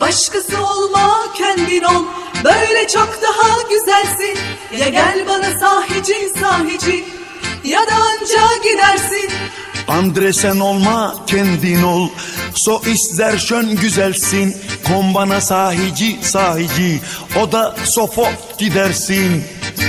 Başkası olma kendin ol. Böyle çok daha güzelsin. Ya gel bana sahici sahici. Ya da anca gidersin. Andre sen olma kendin ol. So ister şön güzelsin. Kom bana sahici sahici. O da sofo gidersin.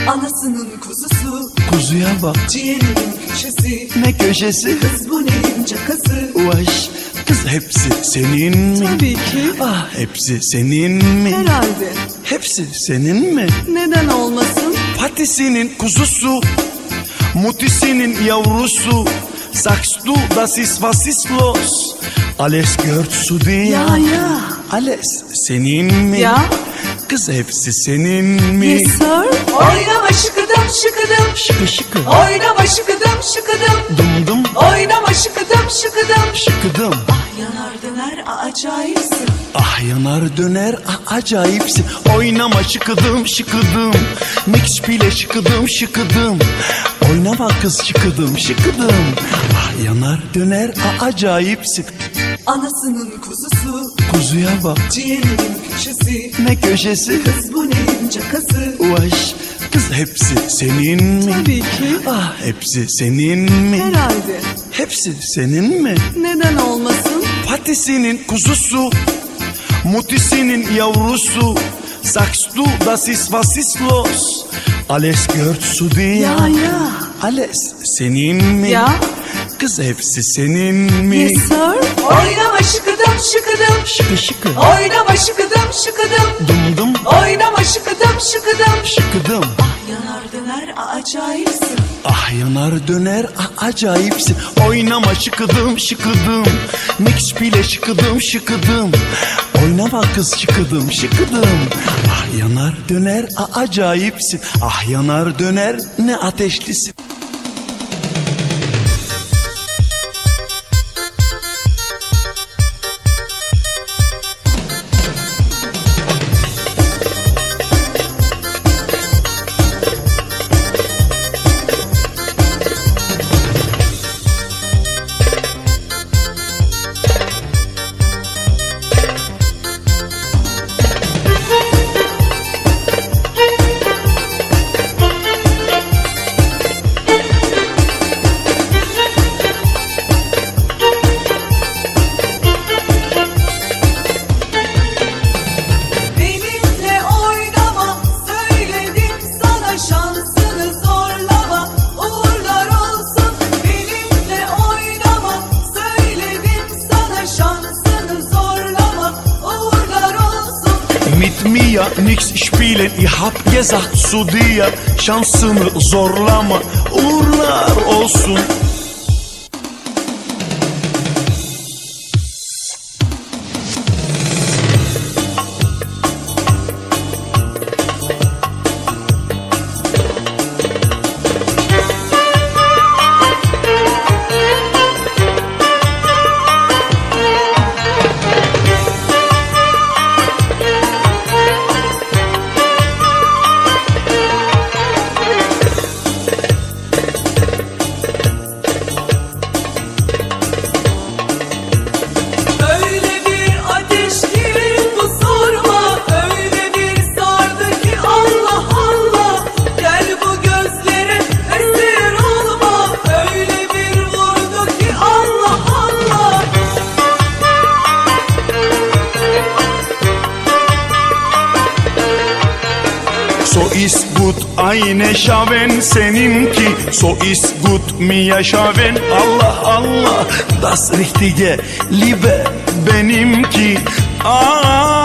Anasının kuzusu. Kuzuya bak. Ciğerinin köşesi. Ne köşesi? Kız bu neyin cakası Uvaş kız hepsi senin mi? Tabii ki. Ah hepsi senin mi? Herhalde Hepsi senin mi? Neden olmasın Patisinin kuzusu Mutisinin yavrusu Sakstu das ist was ist los Alles gehört zu dir Ya ya Alles senin mi? Ya. Kız hepsi senin mi? Yes sir Oynama şıkıdım şıkıdım. Şıkı şıkı. Oynama şıkıdım şıkıdım. Dım dım Oynama şıkıdım şıkıdım. Şıkıdım. Ah yanar döner acayipsin. Ah yanar döner ah, acayipsin. Oynama şıkıdım şıkıdım. Mix bile şıkıdım şıkıdım. Oynama kız şıkıdım şıkıdım. Ah yanar döner ah, acayipsin. Anasının kuzusu. Kuzuya bak. Ciğerinin köşesi. Ne köşesi? Kız bu neyin cakası? Uvaş kız hepsi senin mi? Tabii ki. Ah hepsi senin mi? Herhalde Hepsi senin mi? Neden olmasın Patisinin kuzusu Mutisinin yavrusu Sagst du das ist was ist los Alles gehört zu dir Ya ya Alles senin mi? Ya. Kız hepsi senin mi? Yes sir. Oynama şıkıdım şıkıdım. Şıkı şıkı. Oynama şıkıdım şıkıdım. Dım dım Oynama şıkıdım şıkıdım. Şıkıdım. Ah yanar döner acayipsin. Ah yanar döner ah, acayipsin. Oynama şıkıdım şıkıdım. Mix bile şıkıdım şıkıdım. Oynama kız şıkıdım şıkıdım. Ah yanar döner ah, acayipsin. Ah yanar döner ne ateşlisin hab gesagt zu dir Şansını zorlama Uğurlar olsun mir Schaven Allah Allah. Das richtige Liebe benimki. Ah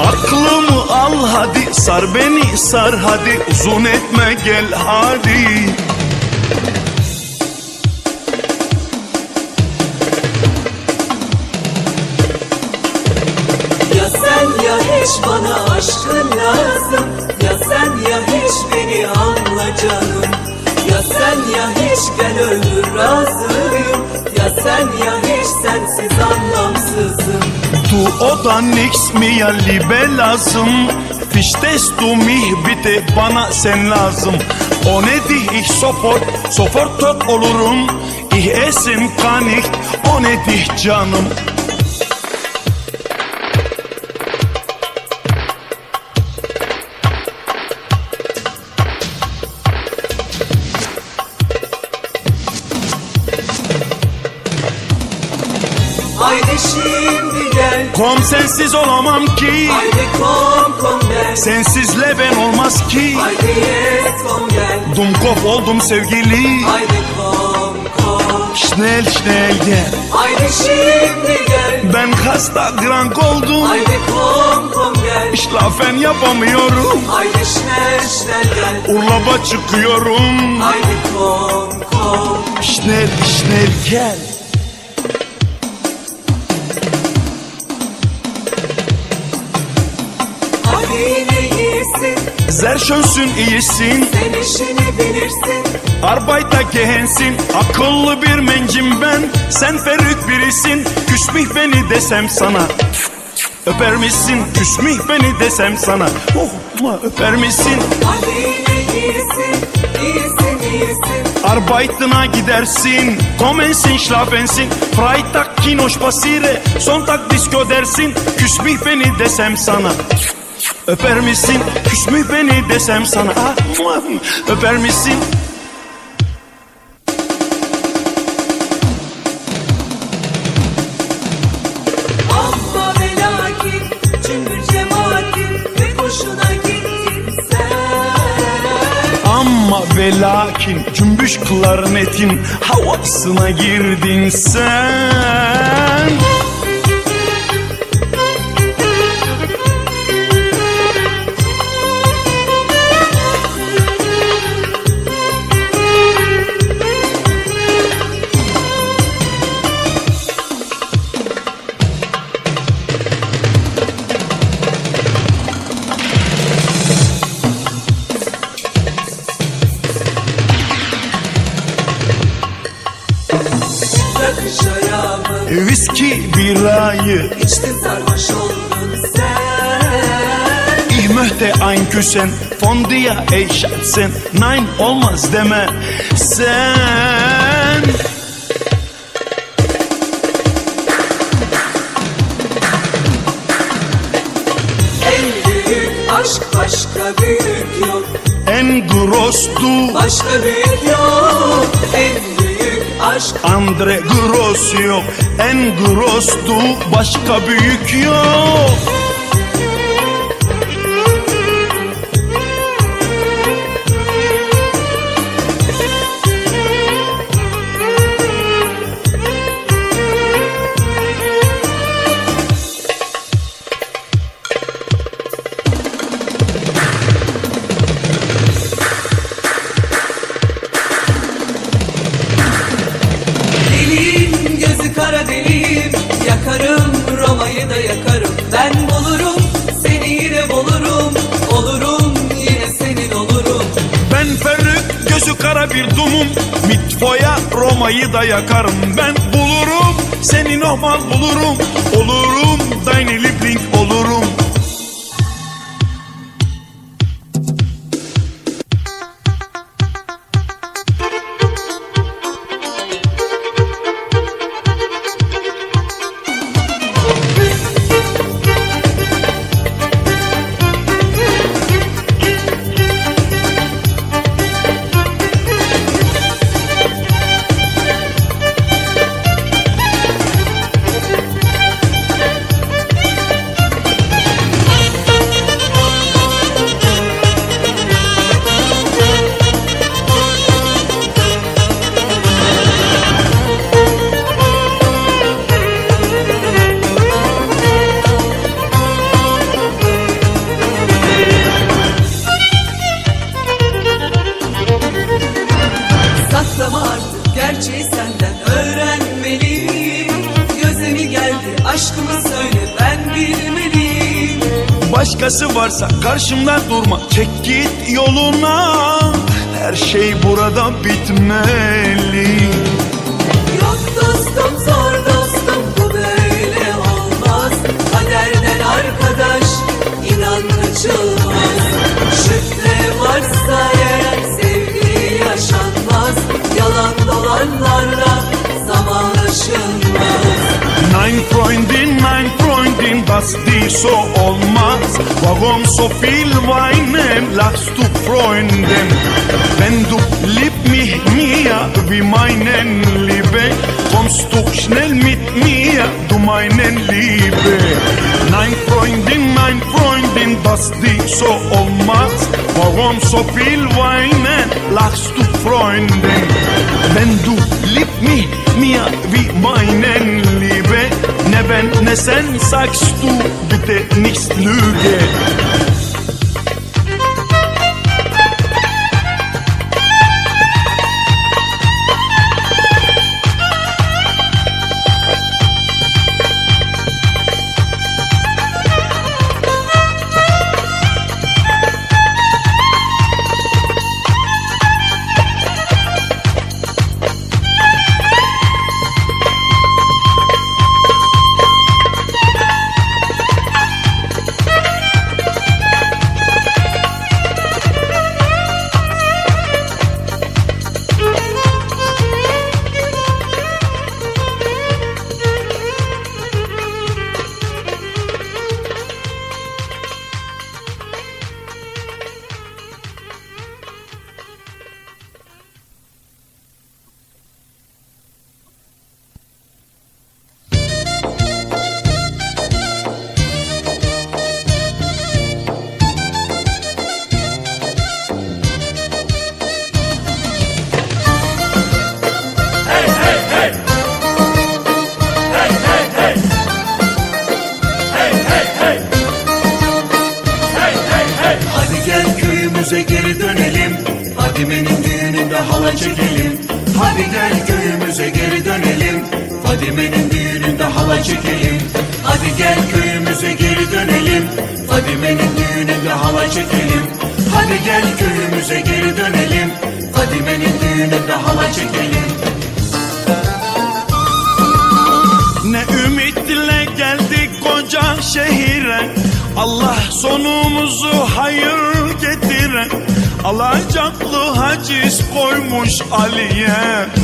Aklımı al hadi sar beni sar Hadi. Uzun etme gel hadi lazım. Ya sen ya hiç beni anla canım Ya sen ya hiç gel öldür razıyım. Ya sen ya hiç sensiz anlamsızım. Du oder nix mir Liebe lazım? Verstehst du mich bitte bana sen lazım. Ohne dich ich sofort, sofort tot olurum. Ich essen kann nicht ohne dich canım Kom sensiz olamam ki. Haydi kom kom gel. Sensizle ben olmaz ki. Haydi yes kom gel. Dumkop oldum sevgili. Haydi kom kom. Schnell schnell gel. Haydi şimdi gel. Ben hasta krank oldum. Haydi kom kom gel. Schlafen yapamıyorum. Haydi schnell schnell gel. Urlaba çıkıyorum. Haydi kom kom. Schnell schnell gel Sehr schönsün iyisin. Sen işini bilirsin. Arbeiter gehensin. Akıllı bir mencim ben. Sen ferük birisin. Küsmih beni desem sana. Öper misin? Küsmih beni desem sana. Oh, öper misin? Hadi yine iyisin. İyisin iyisin. Arbeitına gidersin. Komensin schlafensin. Freitag Kino spasire Sonntag disco dersin. Küsmih beni desem sana Öper misin? Küsmih beni desem sana Öper misin? Amma ve lakin Cümbür cemaatin Ve koşuna gittin sen Ama ve lakin cümbüş klarnetin havasına girdin sen von dir ey Nein olmaz deme. Sen En büyük aşk başka büyük yok. En gross du Başka büyük yok. En büyük aşk Andre gross yok. En gross du başka büyük yok bir dumum. Mitfoya Roma'yı da yakarım. Ben bulurum seni normal bulurum. Olurum deine Liebling varsa Freundin, was dir so olmaz Warum so viel weinen, lachst du Freundin Wenn du lieb mich mir wie meinen Liebe Kommst du schnell mit mir, du meinen Liebe Nein Freundin, nein Freundin, was dir so olmaz Warum so viel weinen, lachst du Freundin? Wenn du lieb mich mir wie meinen Liebe Ne ben ne sen sagst du bitte nicht lüge koymuş Ali'ye.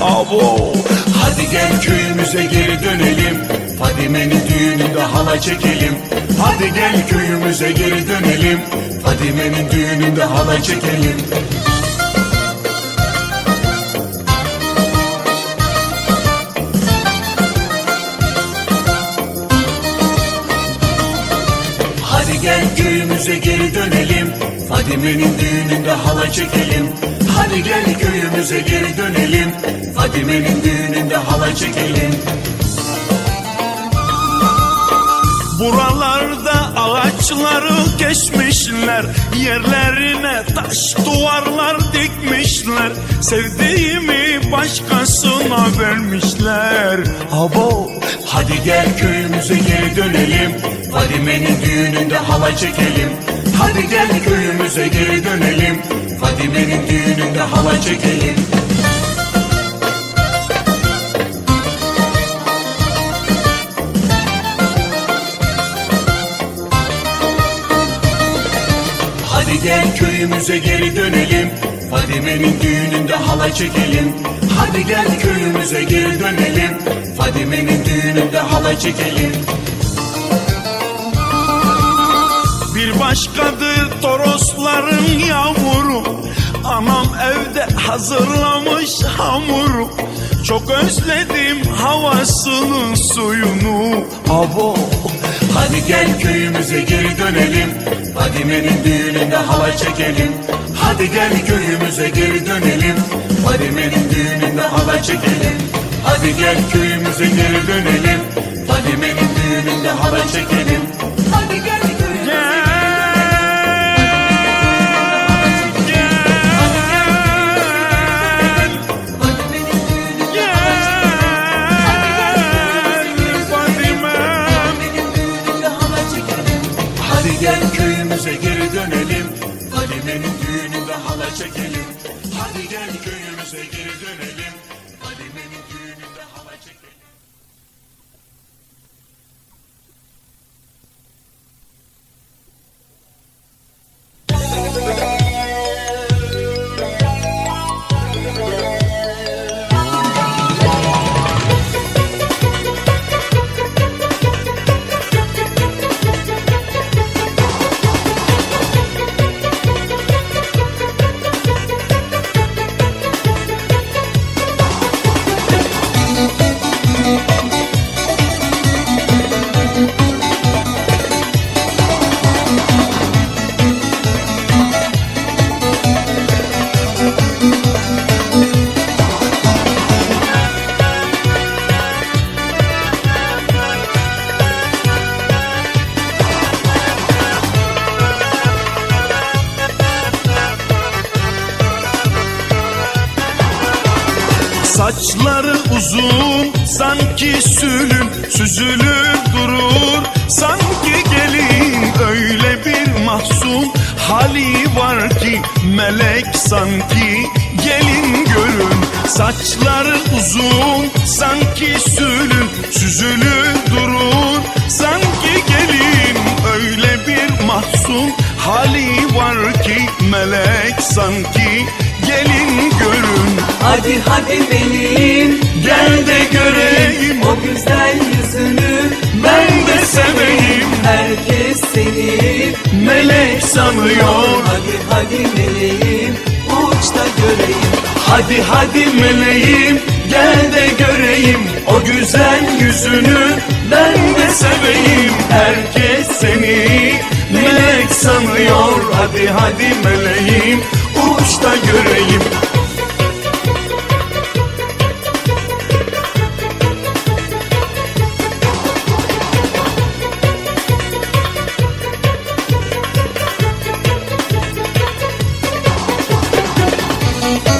Abo. Hadi gel köyümüze geri dönelim. Fadime'nin düğününde hala çekelim. Hadi gel köyümüze geri dönelim. Fadime'nin düğününde hala çekelim. Hadi gel köyümüze geri dönelim Fadime'nin düğününde hala çekelim. Hadi gel köyümüze geri dönelim. Fadime'nin düğününde hala çekelim. Buralarda ağaçları kesmişler. Yerlerine taş duvarlar dikmişler. Sevdiğimi başkasına vermişler. Abo Hadi gel köyümüze geri dönelim. Fadime'nin düğününde hala çekelim Hadi gel köyümüze geri dönelim. Fadime'nin düğününde hala çekelim. Hadi gel köyümüze geri dönelim. Fadime'nin düğününde hala çekelim. Hadi gel köyümüze geri dönelim. Fadime'nin düğününde hala çekelim başkadır torosların yağmuru Anam evde hazırlamış hamuru. Çok özledim havasının suyunu. Abo Hadi gel köyümüze geri dönelim. Fadime'nin düğününde hala çekelim. Hadi gel köyümüze geri dönelim. Fadime'nin düğününde hala çekelim. Hadi gel köyümüze geri dönelim. Fadime'nin düğününde hala çekelim çekelim. Hadi gel köyümüze geri dönelim uzun sanki sülün Süzülür durur. Sanki gelin Öyle bir mahzun. Hali var ki Melek sanki gelin görün. Saçları uzun sanki sülün Süzülür durur. Sanki gelin Öyle bir mahzun. Hali var ki Melek sanki gelin görün. Hadi hadi meleğim Gel de göreyim. O güzel yüzünü Ben de seveyim. Herkes seni Melek sanıyor. Hadi hadi meleğim Uçta göreyim. Hadi hadi meleğim. Gel de göreyim. O güzel yüzünü Ben de seveyim. Herkes seni Melek sanıyor. Hadi hadi meleğim Uçta göreyim. Bir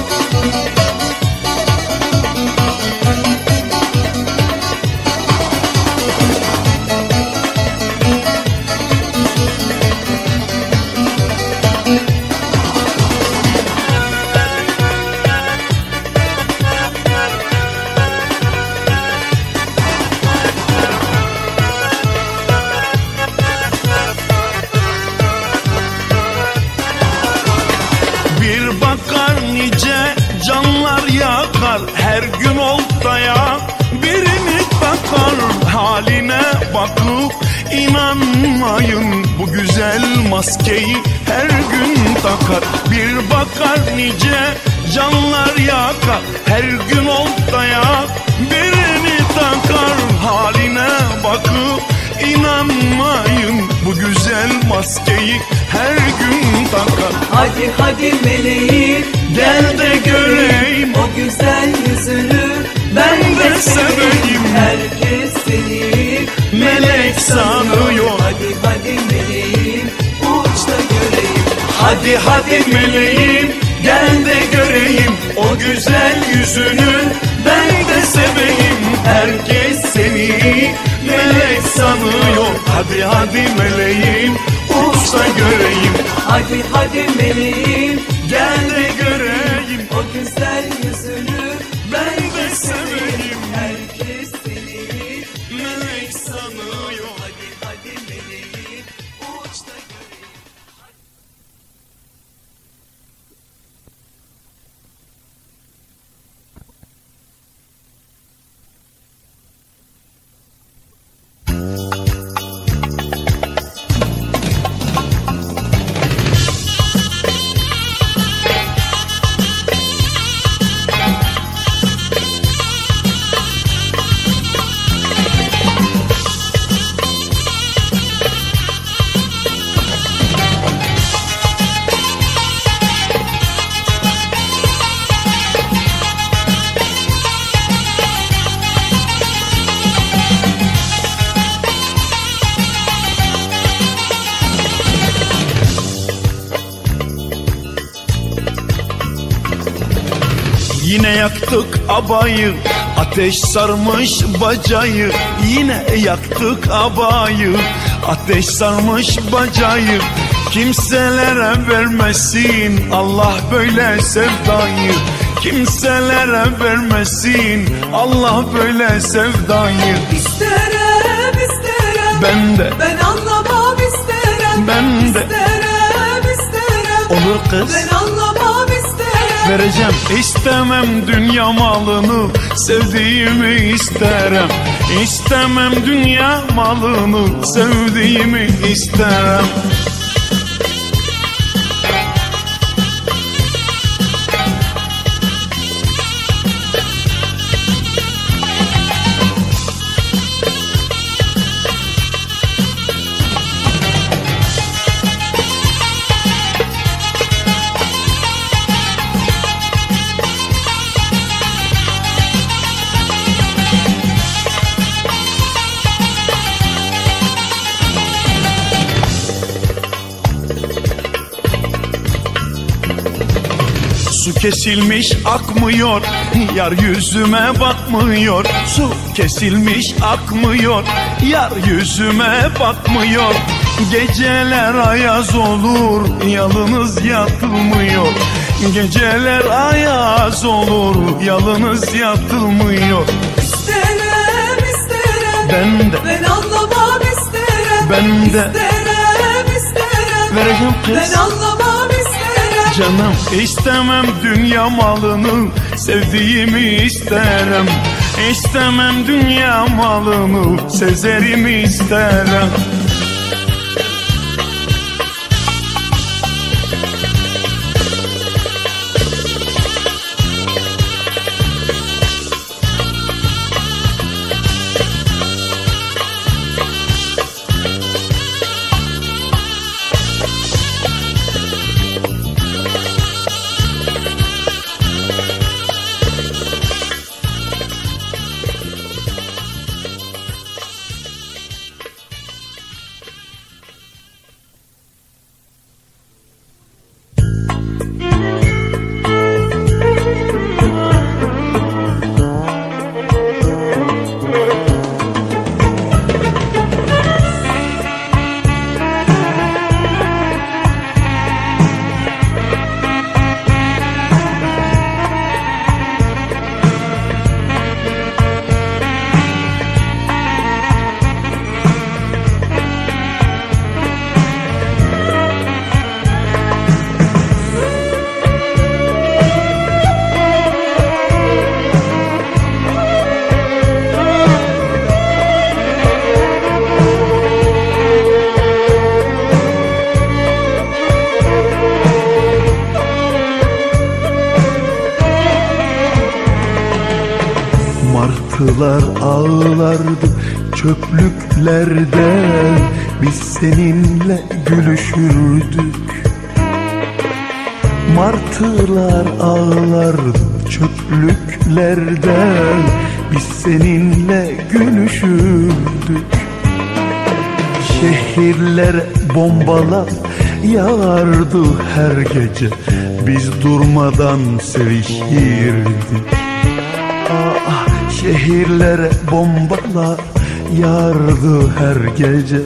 Hadi hadi meleğim Gel Ateş sarmış bacayı Yine yaktık abayı Ateş sarmış bacayı Kimselere vermesin. Allah böyle sevdayı Kimselere vermesin. Allah böyle sevdayı. İsterem isterem. Ben de. Ben anlamam isterem. Ben de. İsterem isterem. Olur kız. Ben anlamam Vereceğim. İstemem dünya malını Sevdiğimi isterim İstemem dünya malını Sevdiğimi isterim kesilmiş akmıyor. Yar yüzüme bakmıyor. Su kesilmiş akmıyor. Yar yüzüme bakmıyor. Geceler ayaz olur Yalınız yatılmıyor. Geceler ayaz olur Yalınız yatılmıyor. İsterim isterim Ben de. Ben anlamam isterim Ben de. İsterim isterim Vereceğim kız. Ben anlamam Canım. İstemem dünya malını Sevdiğimi isterim. İstemem dünya malını Sezerimi isterim Martılar ağlardı çöplüklerde Biz seninle gülüşürdük. Martılar ağlardı çöplüklerde Biz seninle gülüşürdük. Şehirlere bombalar yağardı her gece Biz durmadan sevişirdik şehirlere bombalar yağardı her gece.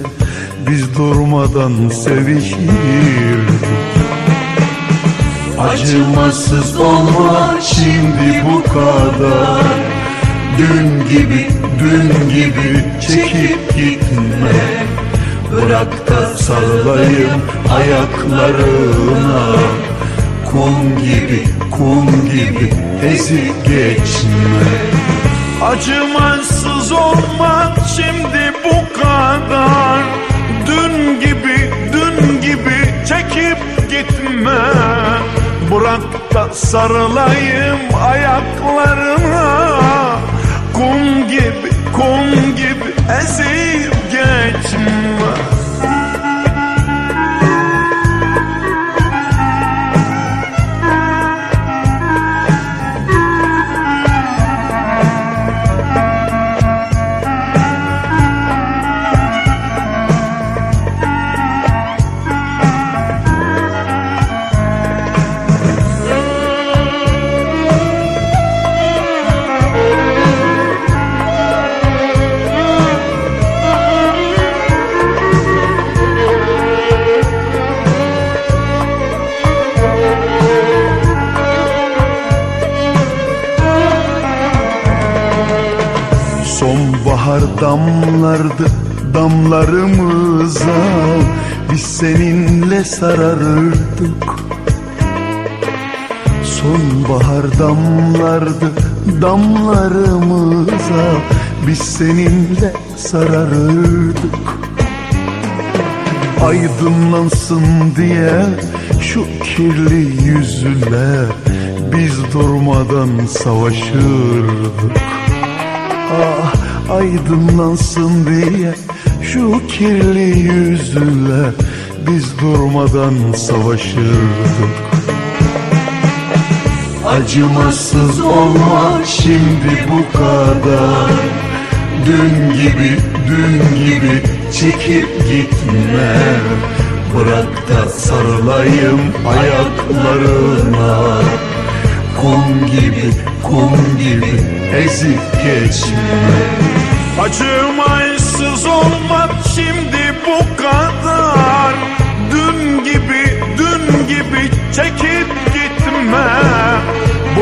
Biz durmadan sevişirdik Acımasız olma şimdi bu kadar. Dün gibi, dün gibi çekip gitme. Bırak da sarılayım ayaklarına Kum gibi, kum gibi ezip geçme. Acımasız olma şimdi bu kadar. Dün gibi, dün gibi çekip gitme. Bırak da sarılayım ayaklarına. Kum gibi, kum gibi ezip sararırdık Sonbahar damlardı damlarımıza. Biz seninle sararırdık Aydınlansın diye şu kirli yüzüne Biz durmadan savaşırdık. Ah aydınlansın diye şu kirli yüzüne Biz durmadan savaşırdık. Acımasız olma şimdi bu kadar. Dün gibi, dün gibi çekip gitme. Bırak da sarılayım ayaklarına. Kum gibi kum gibi ezip geçme. Acımaysız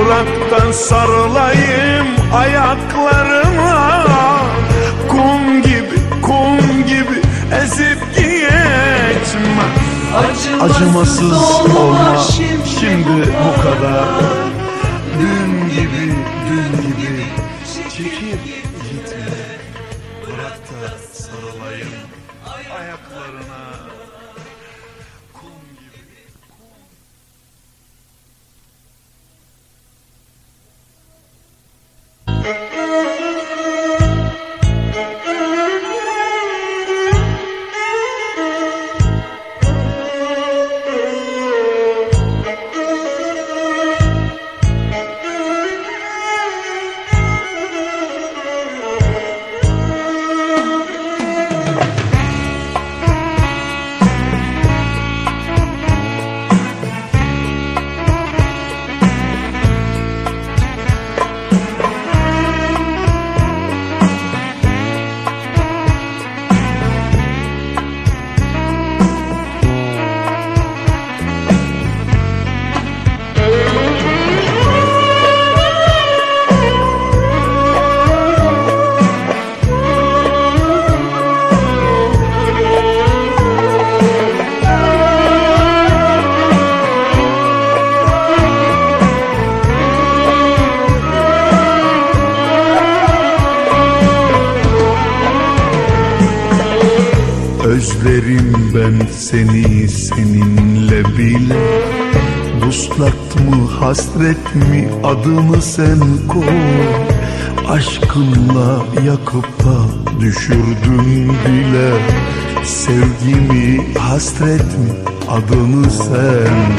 Bıraktan sarılayım ayaklarına. Kum gibi kum gibi ezip geçme Acımasız olma şimdi bu kadar. Dün hasret mi adını sen koy. Aşkınla yakıp da düşürdün bile. Sevgimi hasret mi adını sen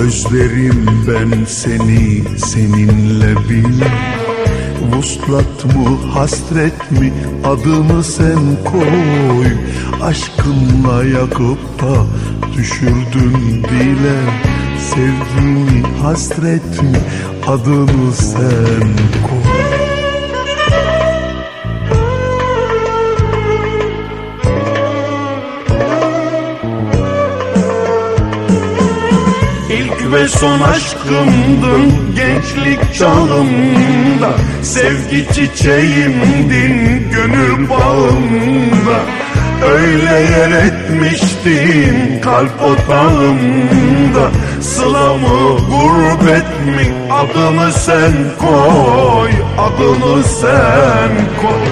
Özlerim ben seni seninle bile. Vuslat mı hasret mi adını sen koy. Aşkınla yakıp da düşürdün dile Sevgimi hasret adını sen koy. İlk ve son aşkımdın gençlik çağımda. Sevgi çiçeğimdin gönül bağımda Öyle yer etmiştin kalp otağımda. Sılamı gurbet mi? Adını sen koy Adını sen koy.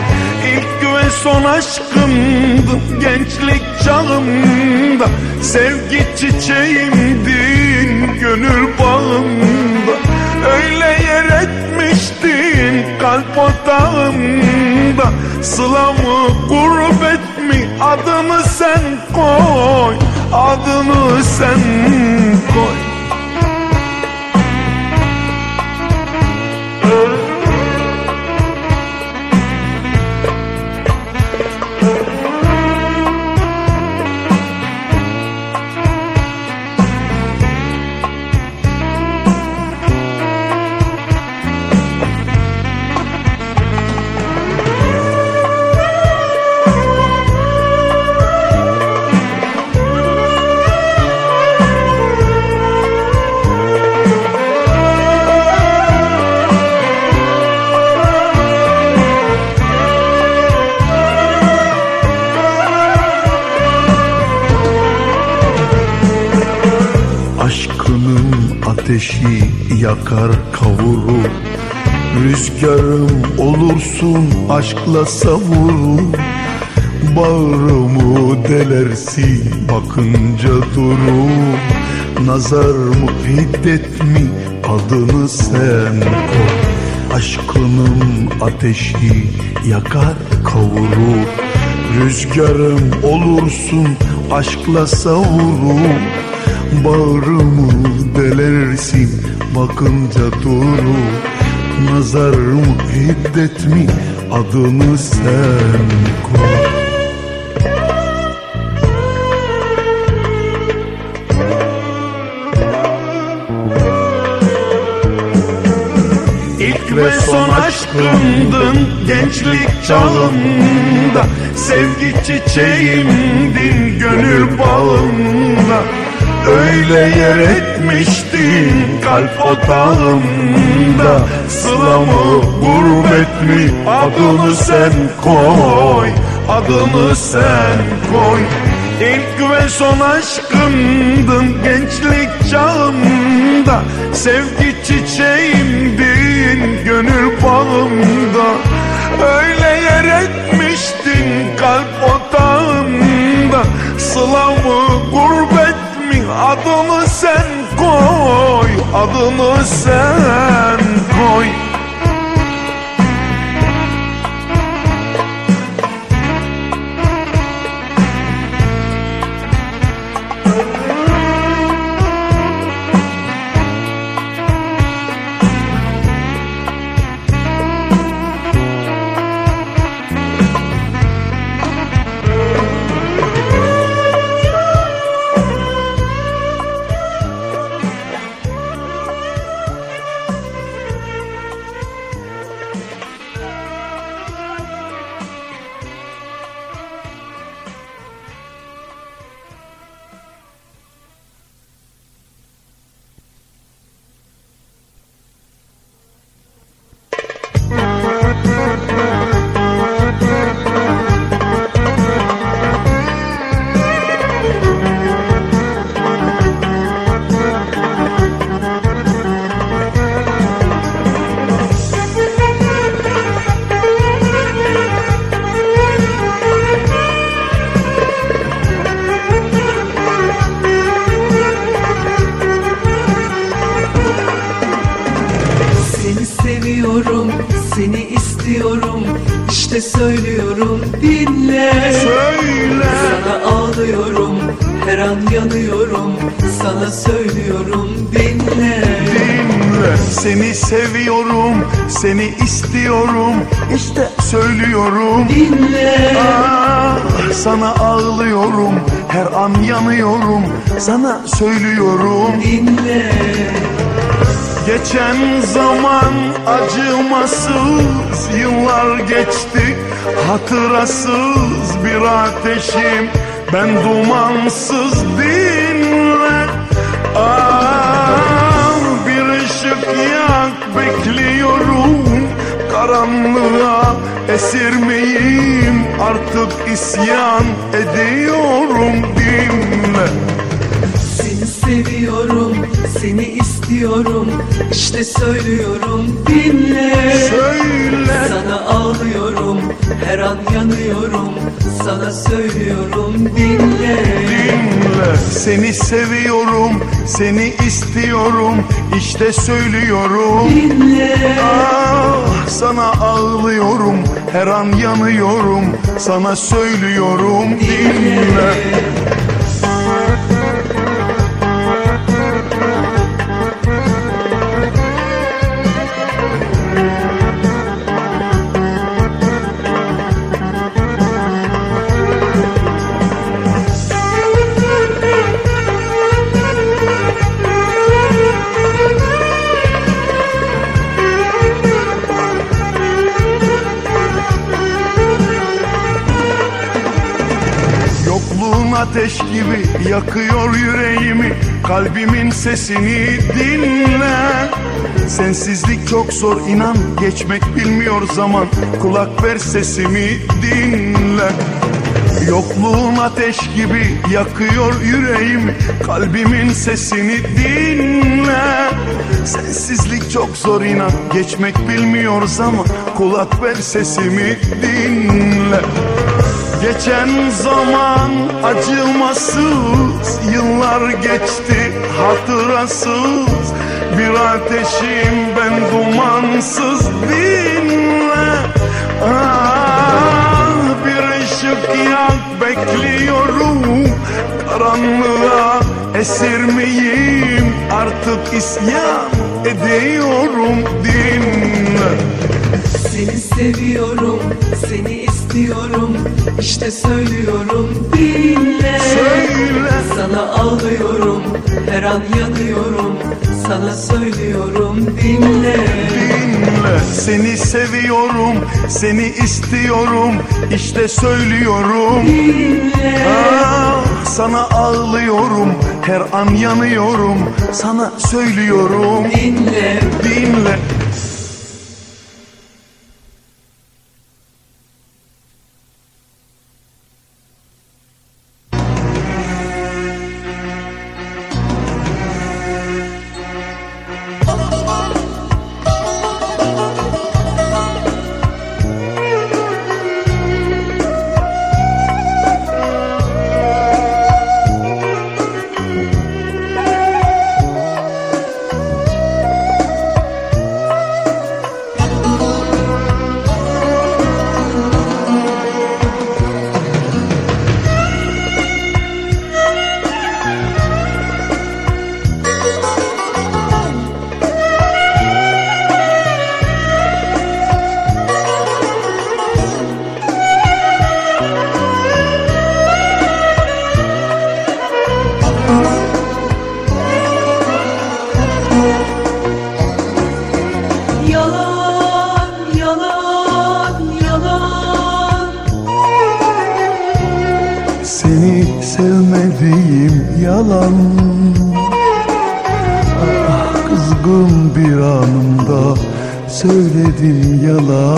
İlk ve son aşkımdın gençlik çağımda. Sevgi çiçeğimdin gönül bağımda. Öyle yer etmiştin kalp otağımda. Sılamı gurbet mi adını sen koy Adını sen koy ateşi yakar kavurur Rüzgarım olursun aşkla savurur Bağrımı delersin bakınca durur Nazar mı hiddet mi adını sen koy. Aşkının ateşi yakar kavurur Rüzgarım olursun aşkla savurur Bağrımı delersin bakınca durur Nazar mı hiddet mi adını sen koy. Ve son aşkımdın gençlik çağımda Sevgi çiçeğimdin gönül bağımda Öyle yer etmiştin kalp otağımda Sılamı gurbet mi? Adını sen koy Adını sen koy. İlk ve son aşkımdın gençlik çağımda. Sevgi çiçeğimdin gönül bağımda. Öyle yer etmiştin kalp otağımda mi adını sen koy Adını sen Seni seviyorum, seni istiyorum. İşte. Söylüyorum. Dinle. Ah, Sana ağlıyorum, her an yanıyorum. Sana söylüyorum. Dinle. Geçen zaman acımasız yıllar geçti. Hatırasız bir ateşim. Ben dumansız dinle Karanlığa esirmeyim artık isyan ediyorum dinle. Seni seviyorum, seni istiyorum İşte söylüyorum dinle. Söyle. Sana ağlıyorum, her an yanıyorum Sana söylüyorum dinle. Dinle. Seni seviyorum, seni istiyorum İşte söylüyorum. Dinle. Ah, sana ağlıyorum, her an yanıyorum. Sana söylüyorum dinle gibi yakıyor yüreğimi. Kalbimin sesini dinle. Sensizlik çok zor inan Geçmek bilmiyor zaman. Kulak ver sesimi dinle. Yokluğun ateş gibi yakıyor yüreğimi. Kalbimin sesini dinle. Sensizlik çok zor inan Geçmek bilmiyor zaman. Kulak ver sesimi dinle Geçen zaman acımasız yıllar geçti hatırasız. Bir ateşim ben dumansız dinle. Ah, Bir ışık yak bekliyorum. Karanlığa esirmeyim artık isyan ediyorum dinle. Seni seviyorum, işte söylüyorum dinle. Söyle. Sana ağlıyorum her an yanıyorum. Sana söylüyorum dinle. Dinle. Seni seviyorum Seni istiyorum. İşte söylüyorum. Ah, Sana ağlıyorum Her an yanıyorum. Sana söylüyorum. Dinle. Dinle söyledim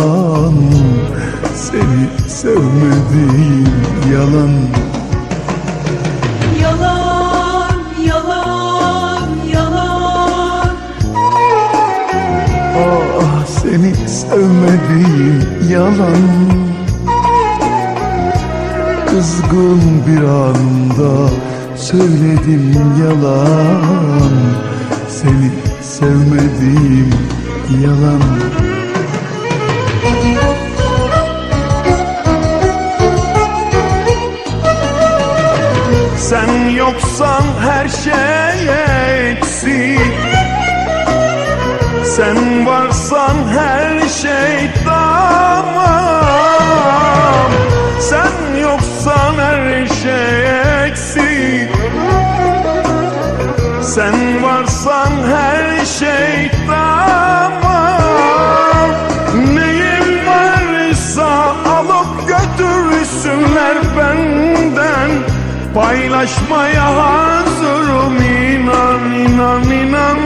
Paylaşmaya hazırım inan inan inan.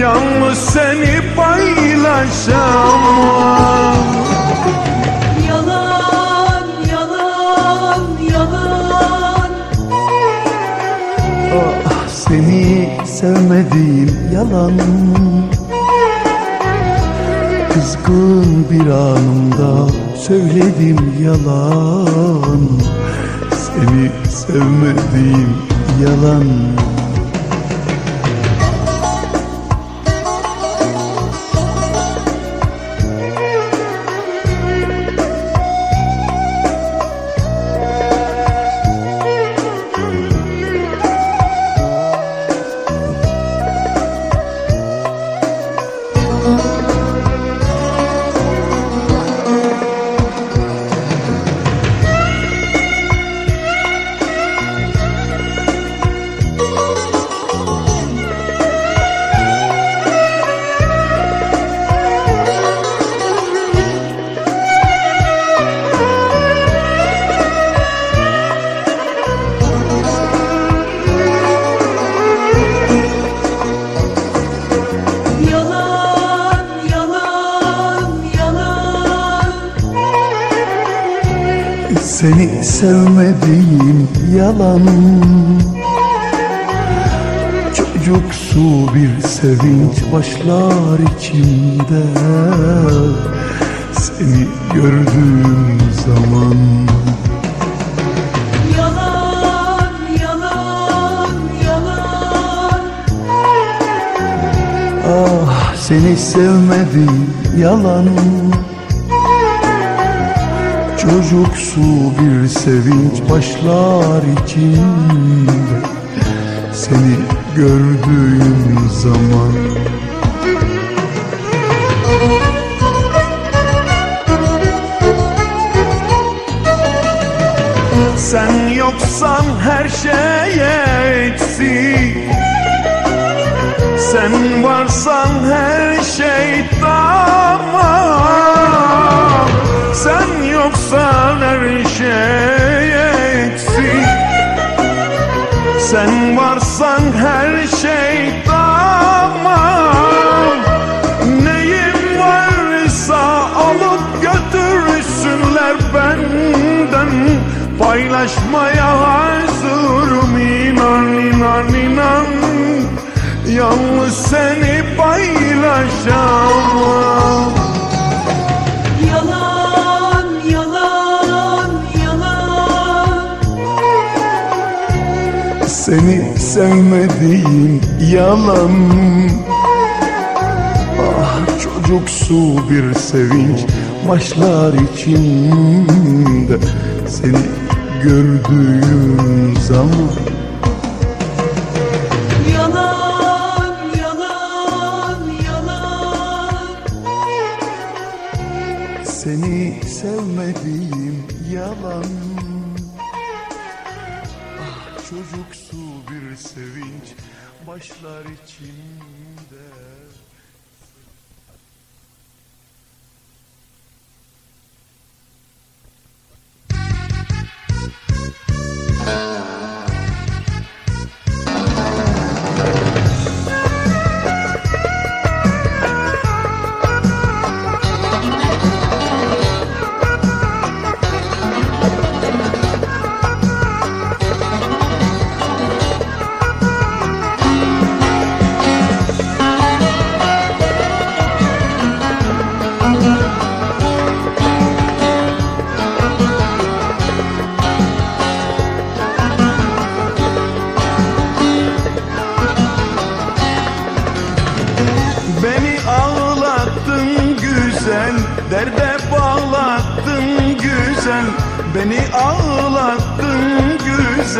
Yalnız seni paylaşamam. Yalan, yalan, yalan. Ah seni sevmediğim yalan. Kızgın bir anımda söyledim yalan Seni sevmediğim yalan Seni sevmediğim yalan. Çocuksu bir sevinç başlar içimde. Seni gördüğüm zaman. Yalan, yalan, yalan. Ah seni sevmedim yalan Çocuksu bir sevinç başlar içimde Seni gördüğüm zaman. Sen yoksan her şeye eksik. Sen varsan her şey tamam Sen yoksan her şey eksik. Sen varsan her şey tamam. Neyim varsa alıp götürsünler benden. Paylaşmaya hazırım inan inan inan. Yalnız seni paylaşamam Seni sevmediğim yalan. Ah çocuksu bir sevinç başlar içimde. Seni gördüğüm zaman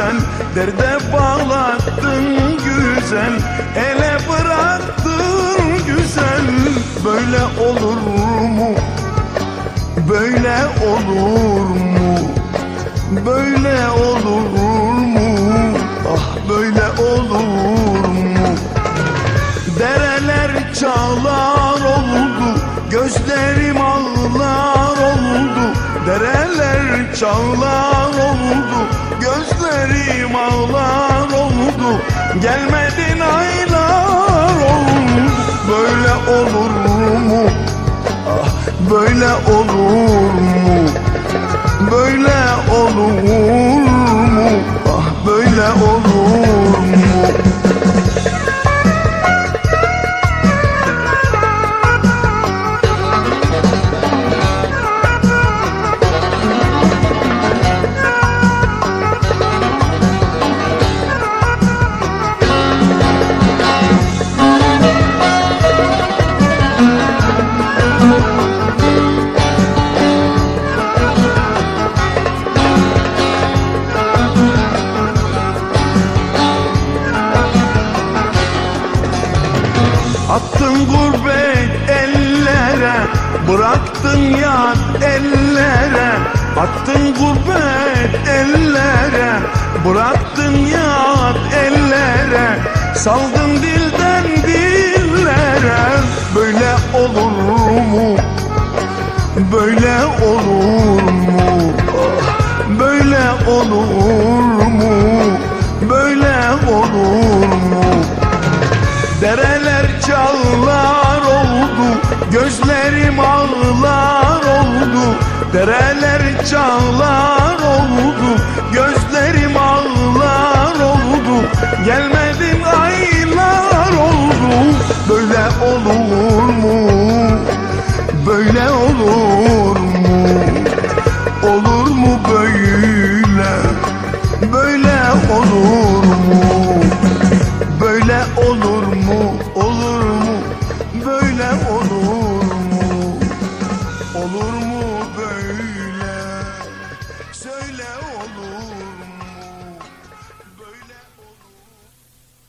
güzel Derde bağlattın güzel Ele bıraktın güzel Böyle olur mu? Böyle olur mu? Böyle olur mu? Ah böyle olur mu? Dereler çağlar oldu Gözlerim ağlar oldu Dereler çağlar Gözlerim ağlar oldu Gelmedin aylar oldu Böyle olur mu? Ah böyle olur mu? Böyle olur mu? Ah böyle olur mu? Attın gurbet ellere Bıraktın yat ellere Saldın dilden dillere Böyle olur mu? Böyle olur mu? Böyle olur mu? Böyle olur mu? Dereler çağlar oldu Gözlerim ağlar oldu Dereler çağlar oldu